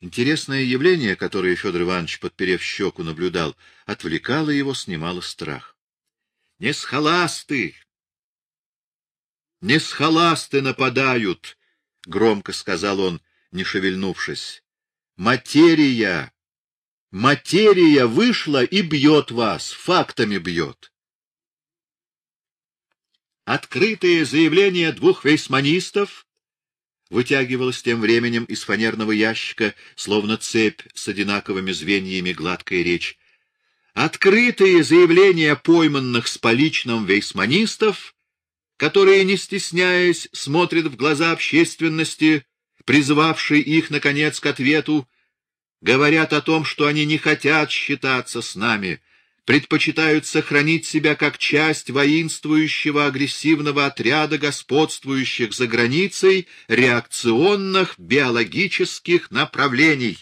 Интересное явление, которое Федор Иванович, подперев щеку, наблюдал, отвлекало его, снимало страх. — Не схоласты! Не схоласты нападают! — громко сказал он, не шевельнувшись. — Материя! Материя вышла и бьет вас, фактами бьет. Открытое заявление двух вейсманистов вытягивалось тем временем из фанерного ящика, словно цепь с одинаковыми звеньями гладкая речь. Открытые заявления пойманных с поличным вейсманистов, которые, не стесняясь, смотрят в глаза общественности, призывавшей их, наконец, к ответу, говорят о том, что они не хотят считаться с нами, предпочитают сохранить себя как часть воинствующего агрессивного отряда господствующих за границей реакционных биологических направлений,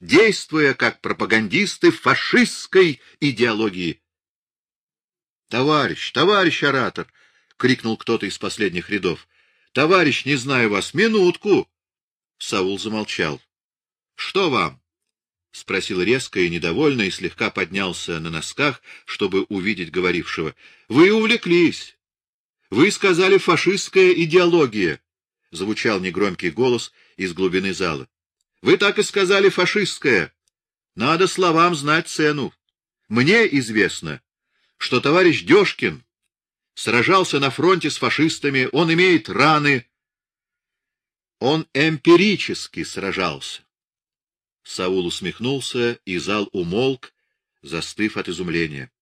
действуя как пропагандисты фашистской идеологии. «Товарищ, товарищ оратор!» — крикнул кто-то из последних рядов. «Товарищ, не знаю вас, минутку!» Саул замолчал. «Что вам?» — спросил резко и недовольно, и слегка поднялся на носках, чтобы увидеть говорившего. — Вы увлеклись. Вы сказали «фашистская идеология», — звучал негромкий голос из глубины зала. — Вы так и сказали «фашистская». Надо словам знать цену. Мне известно, что товарищ Дёшкин сражался на фронте с фашистами, он имеет раны. Он эмпирически сражался. Саул усмехнулся, и зал умолк, застыв от изумления.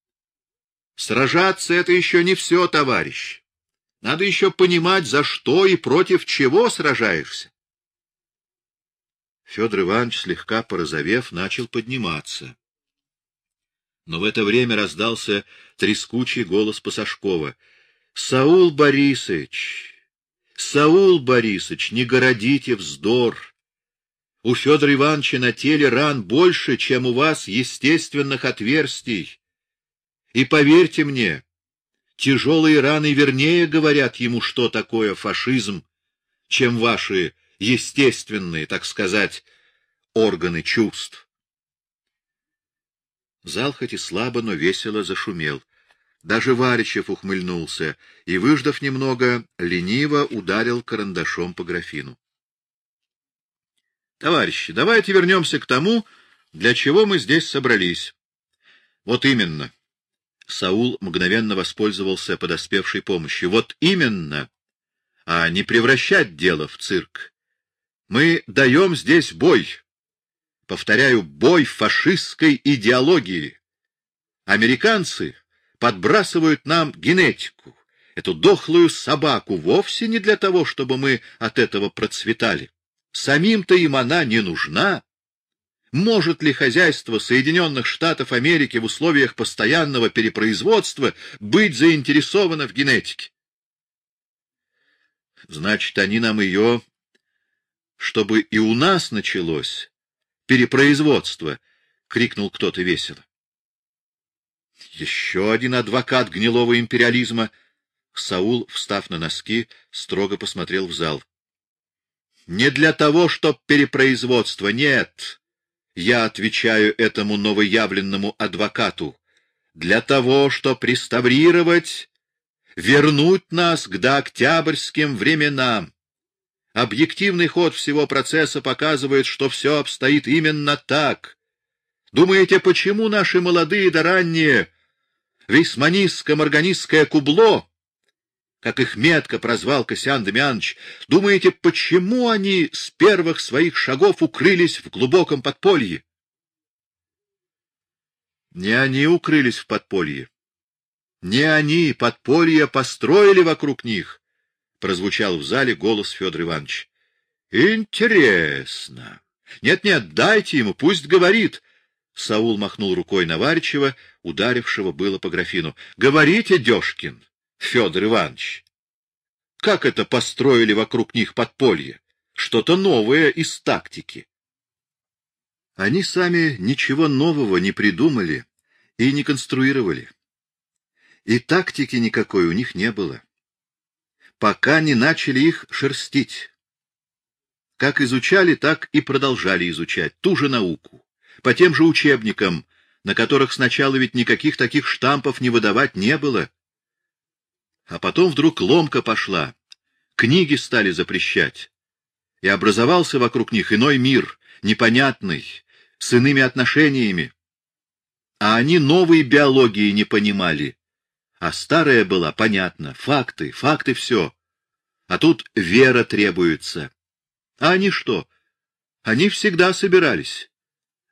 Сражаться — это еще не все, товарищ. Надо еще понимать, за что и против чего сражаешься. Федор Иванович, слегка порозовев, начал подниматься. Но в это время раздался трескучий голос Пасашкова. — Саул Борисович! Саул Борисович, не городите вздор! У Федора Ивановича на теле ран больше, чем у вас естественных отверстий. И поверьте мне, тяжелые раны вернее говорят ему, что такое фашизм, чем ваши естественные, так сказать, органы чувств. Зал хоть и слабо, но весело зашумел. Даже Варичев ухмыльнулся и, выждав немного, лениво ударил карандашом по графину. Товарищи, давайте вернемся к тому, для чего мы здесь собрались. Вот именно. Саул мгновенно воспользовался подоспевшей помощью. Вот именно. А не превращать дело в цирк. Мы даем здесь бой. Повторяю, бой фашистской идеологии. Американцы подбрасывают нам генетику, эту дохлую собаку, вовсе не для того, чтобы мы от этого процветали. Самим-то им она не нужна. Может ли хозяйство Соединенных Штатов Америки в условиях постоянного перепроизводства быть заинтересовано в генетике? Значит, они нам ее, чтобы и у нас началось перепроизводство, — крикнул кто-то весело. Еще один адвокат гнилого империализма. Саул, встав на носки, строго посмотрел в зал. Не для того, чтоб перепроизводство, нет. Я отвечаю этому новоявленному адвокату. Для того, чтоб реставрировать, вернуть нас к дооктябрьским временам. Объективный ход всего процесса показывает, что все обстоит именно так. Думаете, почему наши молодые да ранние весьманистско-морганистское кубло как их метко прозвал Косян Демьянович, думаете, почему они с первых своих шагов укрылись в глубоком подполье? Не они укрылись в подполье. Не они подполье построили вокруг них, прозвучал в зале голос Федора Ивановича. Интересно. Нет-нет, дайте ему, пусть говорит. Саул махнул рукой на Варичева, ударившего было по графину. Говорите, Дёшкин. Федор Иванович. Как это построили вокруг них подполье? Что-то новое из тактики. Они сами ничего нового не придумали и не конструировали. И тактики никакой у них не было. Пока не начали их шерстить. как изучали, так и продолжали изучать ту же науку, по тем же учебникам, на которых сначала ведь никаких таких штампов не выдавать не было. А потом вдруг ломка пошла, книги стали запрещать, и образовался вокруг них иной мир, непонятный, с иными отношениями. А они новой биологии не понимали, а старая была понятна, факты, факты все. А тут вера требуется. А они что? Они всегда собирались,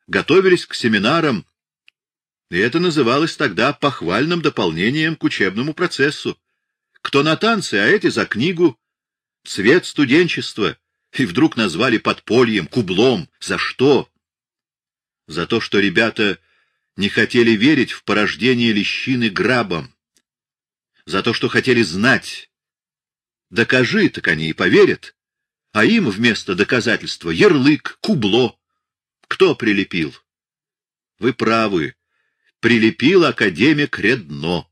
готовились к семинарам, и это называлось тогда похвальным дополнением к учебному процессу. Кто на танцы, а эти за книгу. Цвет студенчества. И вдруг назвали подпольем, кублом. За что? За то, что ребята не хотели верить в порождение лещины грабом. За то, что хотели знать. Докажи, так они и поверят. А им вместо доказательства ярлык, кубло. Кто прилепил? Вы правы. Прилепил академик Редно.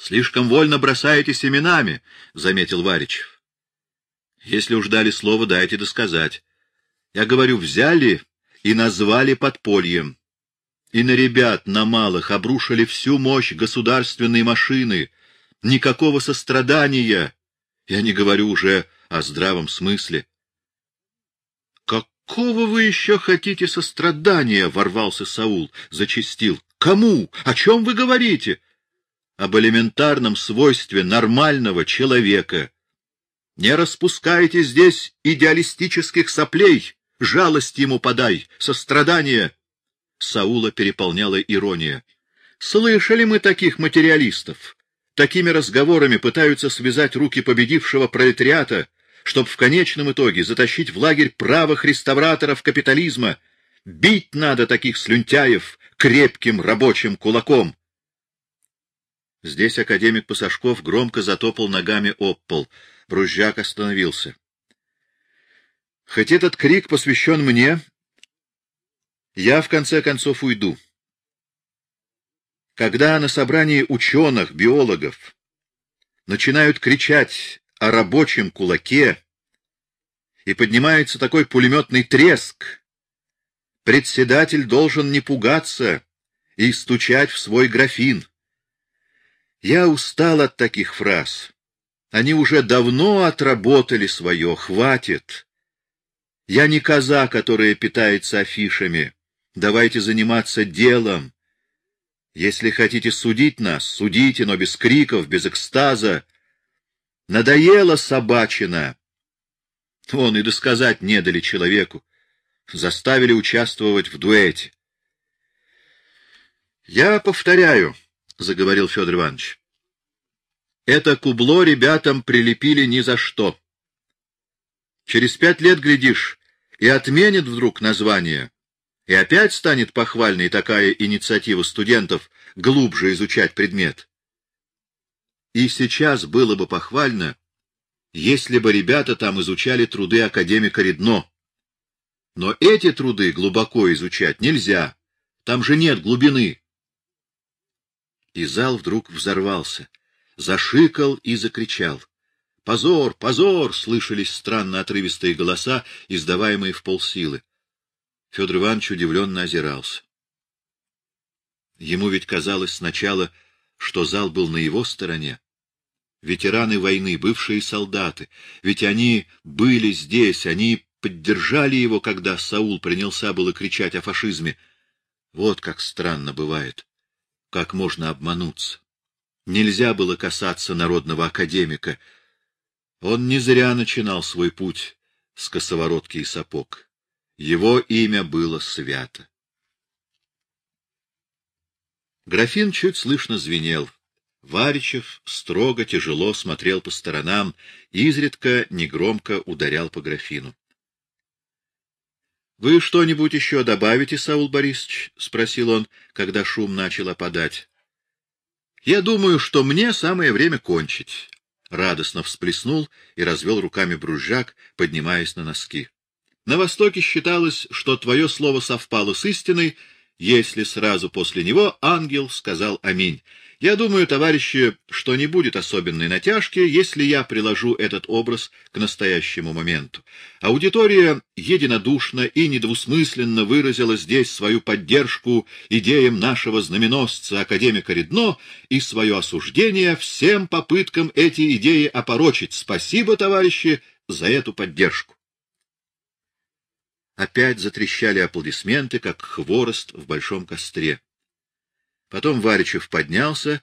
Слишком вольно бросаете семенами, заметил Варичев. Если уж дали слово, дайте досказать. Я говорю, взяли и назвали подпольем. И на ребят, на малых, обрушили всю мощь государственной машины. Никакого сострадания. Я не говорю уже о здравом смысле. «Какого вы еще хотите сострадания?» — ворвался Саул, зачистил. «Кому? О чем вы говорите?» «Об элементарном свойстве нормального человека. Не распускайте здесь идеалистических соплей, жалость ему подай, сострадание». Саула переполняла ирония. «Слышали мы таких материалистов? Такими разговорами пытаются связать руки победившего пролетариата, чтобы в конечном итоге затащить в лагерь правых реставраторов капитализма. Бить надо таких слюнтяев крепким рабочим кулаком. Здесь академик Пасашков громко затопал ногами об пол. Брузжак остановился. Хоть этот крик посвящен мне, я в конце концов уйду. Когда на собрании ученых, биологов начинают кричать о рабочем кулаке, и поднимается такой пулеметный треск, председатель должен не пугаться и стучать в свой графин. Я устал от таких фраз. Они уже давно отработали свое, хватит. Я не коза, которая питается афишами. Давайте заниматься делом. Если хотите судить нас, судите, но без криков, без экстаза. Надоело собачина. Он и досказать не дали человеку. Заставили участвовать в дуэте. Я повторяю, — заговорил Федор Иванович. Это кубло ребятам прилепили ни за что. Через пять лет, глядишь, и отменит вдруг название, и опять станет похвальной такая инициатива студентов глубже изучать предмет. И сейчас было бы похвально, если бы ребята там изучали труды академика Редно. Но эти труды глубоко изучать нельзя, там же нет глубины. И зал вдруг взорвался, зашикал и закричал. «Позор! Позор!» — слышались странно отрывистые голоса, издаваемые в полсилы. Федор Иванович удивленно озирался. Ему ведь казалось сначала, что зал был на его стороне. Ветераны войны, бывшие солдаты, ведь они были здесь, они поддержали его, когда Саул принялся было кричать о фашизме. Вот как странно бывает, как можно обмануться. Нельзя было касаться народного академика. Он не зря начинал свой путь с косоворотки и сапог. Его имя было свято. Графин чуть слышно звенел. Варичев строго, тяжело смотрел по сторонам, изредка негромко ударял по графину. — Вы что-нибудь еще добавите, Саул Борисович? — спросил он, когда шум начал опадать. — Я думаю, что мне самое время кончить. Радостно всплеснул и развел руками бружак, поднимаясь на носки. На Востоке считалось, что твое слово совпало с истиной, если сразу после него ангел сказал «Аминь». Я думаю, товарищи, что не будет особенной натяжки, если я приложу этот образ к настоящему моменту. Аудитория единодушно и недвусмысленно выразила здесь свою поддержку идеям нашего знаменосца, академика Редно, и свое осуждение всем попыткам эти идеи опорочить. Спасибо, товарищи, за эту поддержку. Опять затрещали аплодисменты, как хворост в большом костре. Потом Варичев поднялся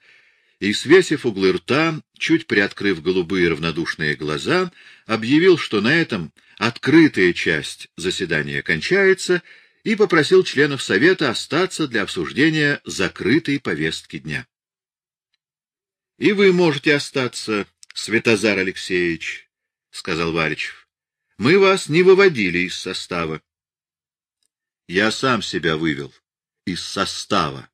и, свесив углы рта, чуть приоткрыв голубые равнодушные глаза, объявил, что на этом открытая часть заседания кончается, и попросил членов Совета остаться для обсуждения закрытой повестки дня. — И вы можете остаться, Светозар Алексеевич, — сказал Варичев. — Мы вас не выводили из состава. — Я сам себя вывел из состава,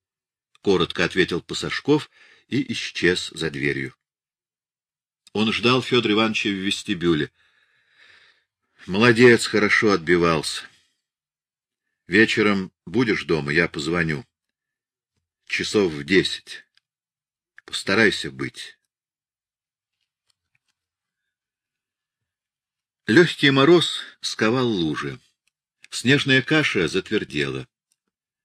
— коротко ответил Пасашков и исчез за дверью. Он ждал Федора Ивановича в вестибюле. Молодец, хорошо отбивался. Вечером будешь дома, я позвоню. Часов в десять. Постарайся быть. Легкий мороз сковал лужи. Снежная каша затвердела.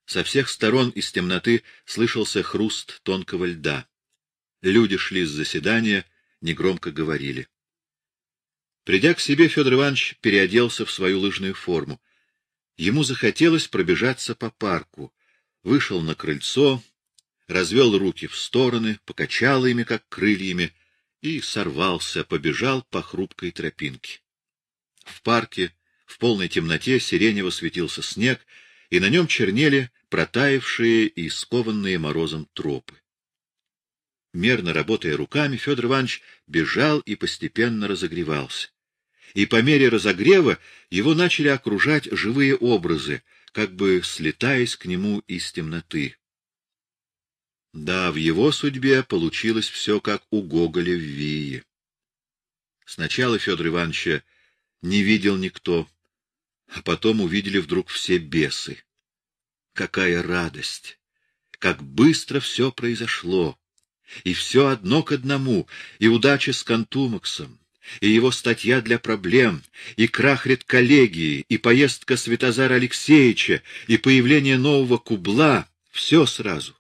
Со всех сторон из темноты слышался хруст тонкого льда. Люди шли с заседания, негромко говорили. Придя к себе, Федор Иванович переоделся в свою лыжную форму. Ему захотелось пробежаться по парку. Вышел на крыльцо, развел руки в стороны, покачал ими, как крыльями, и сорвался, побежал по хрупкой тропинке. В парке в полной темноте сиренево светился снег, и на нем чернели протаявшие и скованные морозом тропы. Мерно работая руками, Федор Иванович бежал и постепенно разогревался. И по мере разогрева его начали окружать живые образы, как бы слетаясь к нему из темноты. Да, в его судьбе получилось все как у Гоголя в Вии. Сначала Федор Ивановича не видел никто, а потом увидели вдруг все бесы. Какая радость! Как быстро все произошло! И все одно к одному, и удача с Кантумаксом, и его статья для проблем, и крах редколлегии, и поездка Святозара Алексеевича, и появление нового кубла — все сразу.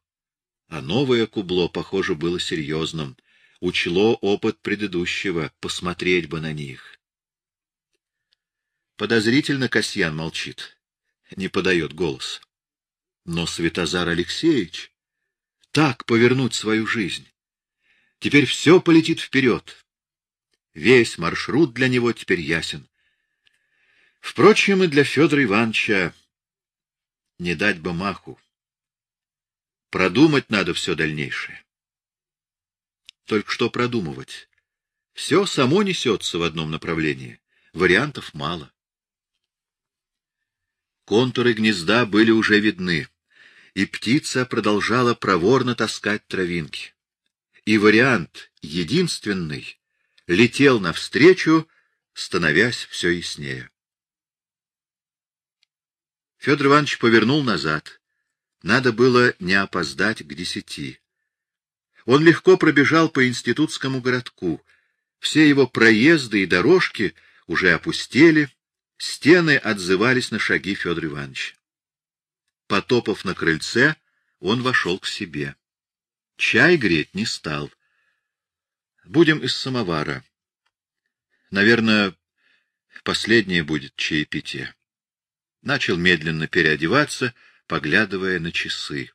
А новое кубло, похоже, было серьезным. Учло опыт предыдущего, посмотреть бы на них. Подозрительно Касьян молчит, не подает голос. Но Святозар Алексеевич так повернуть свою жизнь. Теперь все полетит вперед. Весь маршрут для него теперь ясен. Впрочем, и для Федора Ивановича не дать бы маху. Продумать надо все дальнейшее. Только что продумывать? Все само несется в одном направлении. Вариантов мало. Контуры гнезда были уже видны и птица продолжала проворно таскать травинки. И вариант, единственный, летел навстречу, становясь все яснее. Федор Иванович повернул назад. Надо было не опоздать к десяти. Он легко пробежал по институтскому городку. Все его проезды и дорожки уже опустели, стены отзывались на шаги Федора Ивановича. Потопав на крыльце, он вошел к себе. Чай греть не стал. Будем из самовара. Наверное, последнее будет чаепитие. Начал медленно переодеваться, поглядывая на часы.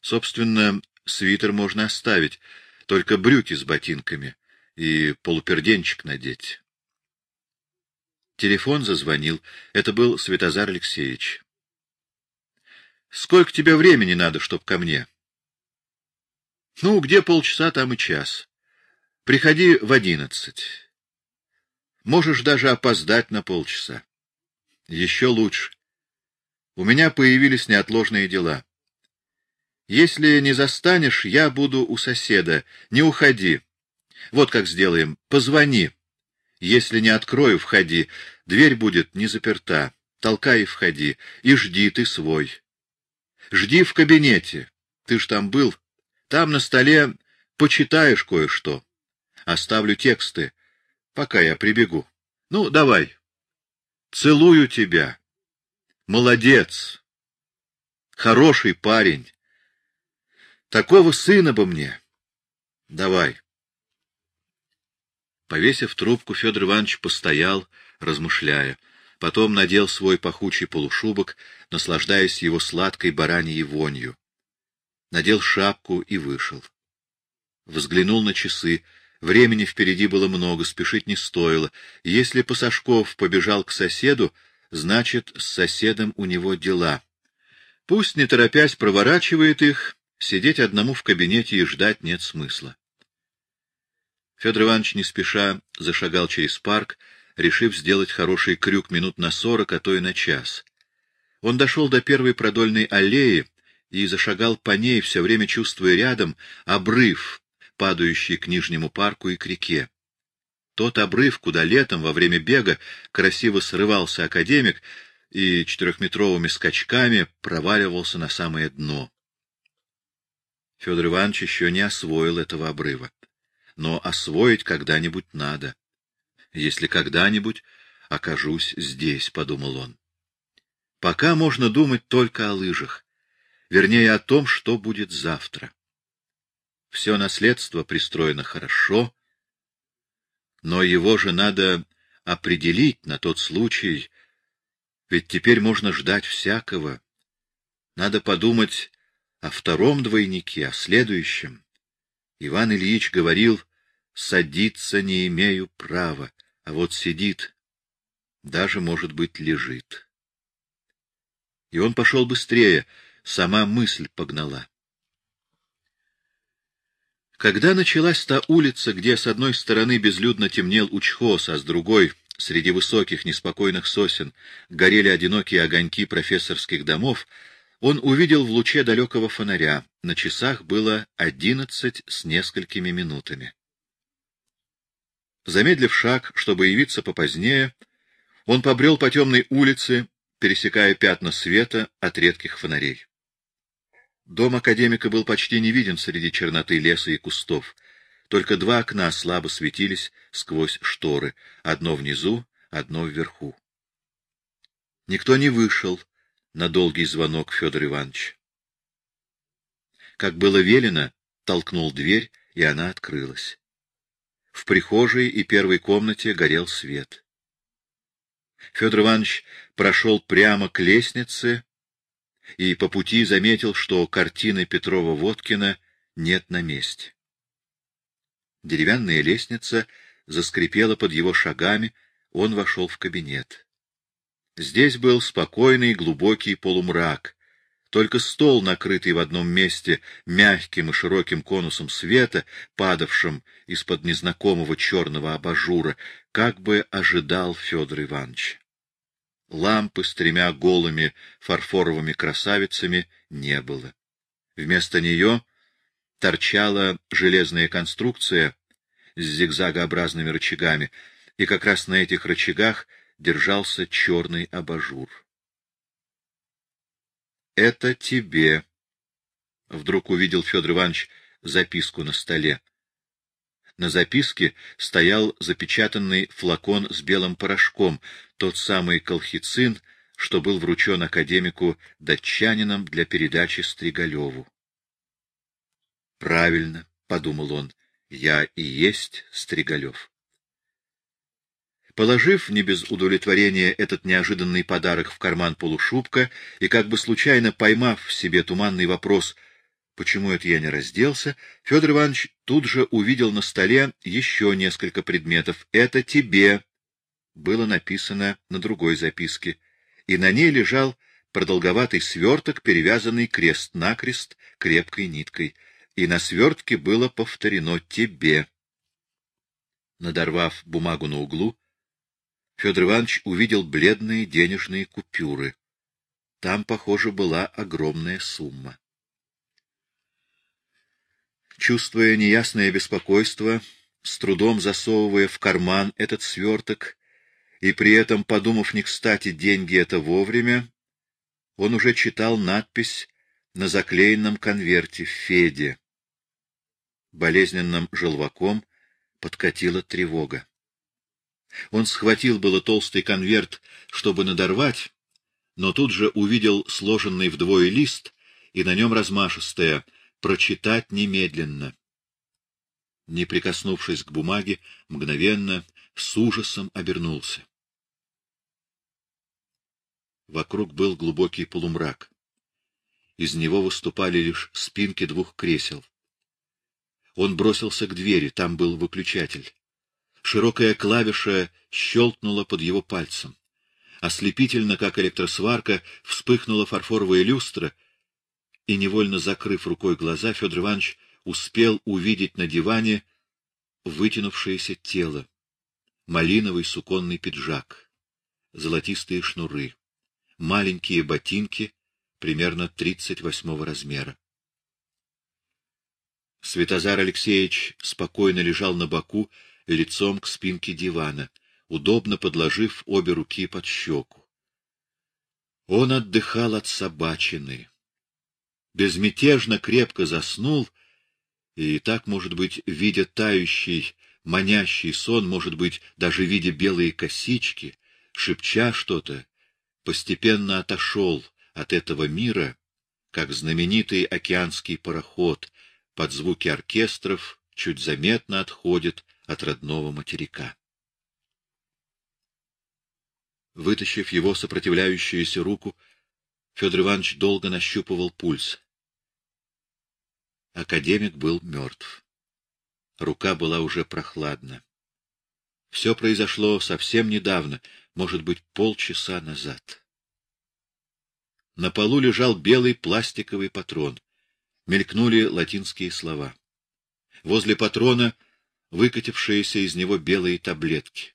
Собственно, свитер можно оставить, только брюки с ботинками и полуперденчик надеть. Телефон зазвонил. Это был Светозар Алексеевич. Сколько тебе времени надо, чтоб ко мне? Ну, где полчаса, там и час. Приходи в одиннадцать. Можешь даже опоздать на полчаса. Еще лучше. У меня появились неотложные дела. Если не застанешь, я буду у соседа. Не уходи. Вот как сделаем. Позвони. Если не открою, входи. Дверь будет не заперта. Толкай и входи. И жди ты свой. Жди в кабинете. Ты ж там был. Там на столе почитаешь кое-что. Оставлю тексты, пока я прибегу. Ну, давай. Целую тебя. Молодец. Хороший парень. Такого сына бы мне. Давай. Повесив трубку, Федор Иванович постоял, размышляя. Потом надел свой пахучий полушубок, наслаждаясь его сладкой бараньей вонью. Надел шапку и вышел. Взглянул на часы. Времени впереди было много, спешить не стоило. Если Пасашков побежал к соседу, значит, с соседом у него дела. Пусть, не торопясь, проворачивает их, сидеть одному в кабинете и ждать нет смысла. Федор Иванович не спеша зашагал через парк, решив сделать хороший крюк минут на сорок, а то и на час. Он дошел до первой продольной аллеи и зашагал по ней, все время чувствуя рядом обрыв, падающий к нижнему парку и к реке. Тот обрыв, куда летом во время бега красиво срывался академик и четырехметровыми скачками проваливался на самое дно. Федор Иванович еще не освоил этого обрыва но освоить когда-нибудь надо. Если когда-нибудь окажусь здесь, — подумал он. Пока можно думать только о лыжах, вернее, о том, что будет завтра. Все наследство пристроено хорошо, но его же надо определить на тот случай, ведь теперь можно ждать всякого. Надо подумать о втором двойнике, о следующем. Иван Ильич говорил, садиться не имею права, а вот сидит, даже, может быть, лежит. И он пошел быстрее, сама мысль погнала. Когда началась та улица, где с одной стороны безлюдно темнел учхоз, а с другой, среди высоких неспокойных сосен, горели одинокие огоньки профессорских домов, он увидел в луче далекого фонаря. На часах было одиннадцать с несколькими минутами. Замедлив шаг, чтобы явиться попозднее, он побрел по темной улице, пересекая пятна света от редких фонарей. Дом академика был почти не виден среди черноты леса и кустов. Только два окна слабо светились сквозь шторы, одно внизу, одно вверху. Никто не вышел на долгий звонок Федор Иванович. Как было велено, толкнул дверь, и она открылась. В прихожей и первой комнате горел свет. Федор Иванович прошел прямо к лестнице и по пути заметил, что картины Петрова-Водкина нет на месте. Деревянная лестница заскрипела под его шагами, он вошел в кабинет. Здесь был спокойный глубокий полумрак, только стол, накрытый в одном месте мягким и широким конусом света, падавшим из-под незнакомого черного абажура, как бы ожидал Федор Иванович. Лампы с тремя голыми фарфоровыми красавицами не было. Вместо нее торчала железная конструкция с зигзагообразными рычагами, и как раз на этих рычагах держался черный абажур. Это тебе. Вдруг увидел Федор Иванович записку на столе. На записке стоял запечатанный флакон с белым порошком, тот самый колхицин, что был вручен академику датчанином для передачи Стригалеву. «Правильно», — подумал он, — «я и есть Стригалев». Положив не без удовлетворения этот неожиданный подарок в карман полушубка и как бы случайно поймав в себе туманный вопрос «Почему это я не разделся?», Федор Иванович тут же увидел на столе еще несколько предметов. «Это тебе!» было написано на другой записке, и на ней лежал продолговатый сверток, перевязанный крест-накрест крепкой ниткой, и на свертке было повторено «тебе». Надорвав бумагу на углу, Федор Иванович увидел бледные денежные купюры. Там, похоже, была огромная сумма. Чувствуя неясное беспокойство, с трудом засовывая в карман этот сверток, и при этом, подумав не кстати деньги это вовремя, он уже читал надпись на заклеенном конверте Феде. Болезненным желваком подкатила тревога. Он схватил было толстый конверт, чтобы надорвать, но тут же увидел сложенный вдвое лист, и на нем размашистое «Прочитать немедленно». Не прикоснувшись к бумаге, мгновенно, с ужасом обернулся. Вокруг был глубокий полумрак. Из него выступали лишь спинки двух кресел. Он бросился к двери, там был выключатель. Широкая клавиша щелкнула под его пальцем. Ослепительно, как электросварка, вспыхнула фарфоровая люстра, и, невольно закрыв рукой глаза, Федор Иванович успел увидеть на диване вытянувшееся тело, малиновый суконный пиджак, золотистые шнуры, маленькие ботинки примерно тридцать восьмого размера. Святозар Алексеевич спокойно лежал на боку, лицом к спинке дивана, удобно подложив обе руки под щеку. Он отдыхал от собачины. Безмятежно крепко заснул, и так, может быть, видя тающий, манящий сон, может быть, даже видя белые косички, шепча что-то, постепенно отошел от этого мира, как знаменитый океанский пароход под звуки оркестров чуть заметно отходит от родного материка. Вытащив его сопротивляющуюся руку, Федор Иванович долго нащупывал пульс. Академик был мертв. Рука была уже прохладна. Все произошло совсем недавно, может быть, полчаса назад. На полу лежал белый пластиковый патрон. Мелькнули латинские слова. Возле патрона выкатившиеся из него белые таблетки.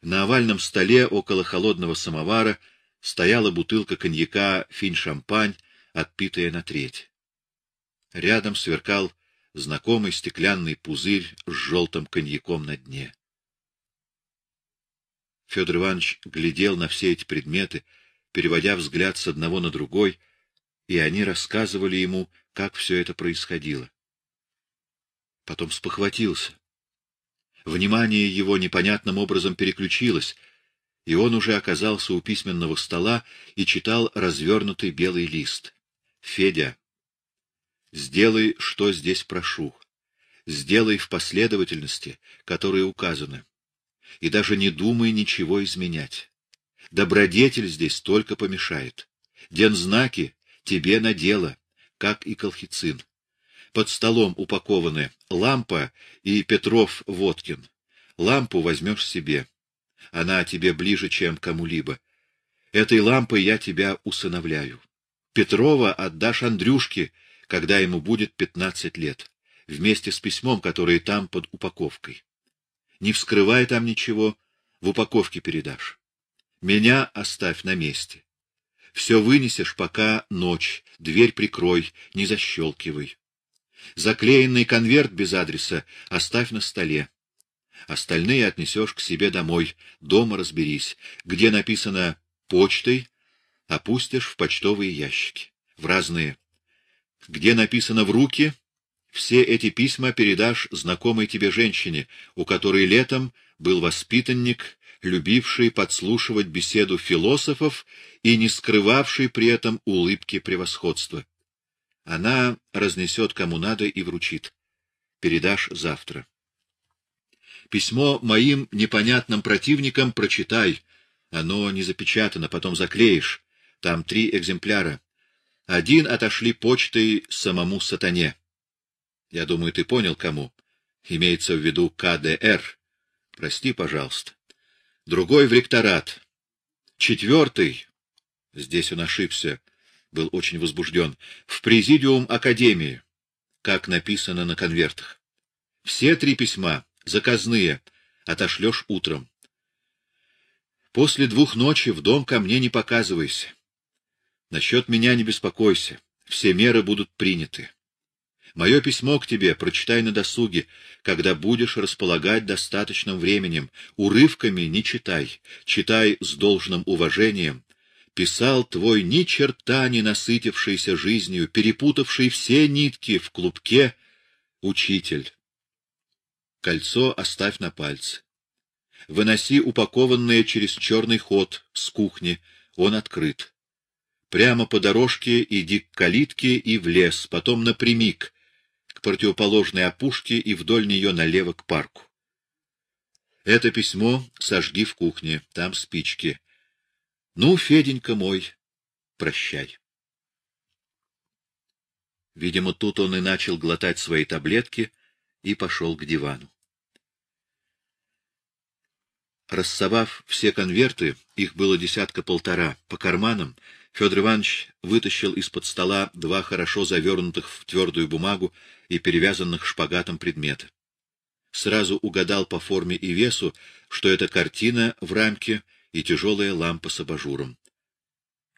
На овальном столе около холодного самовара стояла бутылка коньяка «Финь-шампань», отпитая на треть. Рядом сверкал знакомый стеклянный пузырь с желтым коньяком на дне. Федор Иванович глядел на все эти предметы, переводя взгляд с одного на другой, и они рассказывали ему, как все это происходило потом спохватился. Внимание его непонятным образом переключилось, и он уже оказался у письменного стола и читал развернутый белый лист. Федя, сделай, что здесь прошу. Сделай в последовательности, которые указаны. И даже не думай ничего изменять. Добродетель здесь только помешает. Дензнаки тебе на дело, как и колхицин под столом упакованы лампа и Петров Водкин. Лампу возьмешь себе. Она тебе ближе, чем кому-либо. Этой лампой я тебя усыновляю. Петрова отдашь Андрюшке, когда ему будет пятнадцать лет, вместе с письмом, которое там под упаковкой. Не вскрывай там ничего, в упаковке передашь. Меня оставь на месте. Все вынесешь, пока ночь, дверь прикрой, не защелкивай. Заклеенный конверт без адреса оставь на столе. Остальные отнесешь к себе домой, дома разберись. Где написано «почтой», опустишь в почтовые ящики, в разные. Где написано «в руки», все эти письма передашь знакомой тебе женщине, у которой летом был воспитанник, любивший подслушивать беседу философов и не скрывавший при этом улыбки превосходства. Она разнесет кому надо и вручит. Передашь завтра. Письмо моим непонятным противникам прочитай. Оно не запечатано, потом заклеишь. Там три экземпляра. Один отошли почтой самому сатане. Я думаю, ты понял, кому. Имеется в виду КДР. Прости, пожалуйста. Другой в ректорат. Четвертый. Здесь он ошибся был очень возбужден, в президиум Академии, как написано на конвертах. Все три письма, заказные, отошлешь утром. После двух ночи в дом ко мне не показывайся. Насчет меня не беспокойся, все меры будут приняты. Мое письмо к тебе прочитай на досуге, когда будешь располагать достаточным временем. Урывками не читай, читай с должным уважением, писал твой ни черта не насытившийся жизнью, перепутавший все нитки в клубке учитель. Кольцо оставь на пальце. Выноси упакованное через черный ход с кухни, он открыт. Прямо по дорожке иди к калитке и в лес, потом напрямик, к противоположной опушке и вдоль нее налево к парку. Это письмо сожги в кухне, там спички. Ну, Феденька мой, прощай. Видимо, тут он и начал глотать свои таблетки и пошел к дивану. Рассовав все конверты, их было десятка-полтора, по карманам, Федор Иванович вытащил из-под стола два хорошо завернутых в твердую бумагу и перевязанных шпагатом предмета. Сразу угадал по форме и весу, что это картина в рамке и тяжелая лампа с абажуром.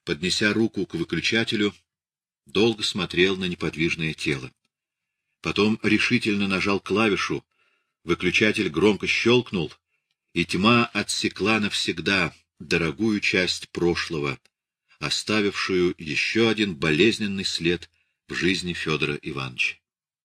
Поднеся руку к выключателю, долго смотрел на неподвижное тело. Потом решительно нажал клавишу, выключатель громко щелкнул, и тьма отсекла навсегда дорогую часть прошлого, оставившую еще один болезненный след в жизни Федора Ивановича.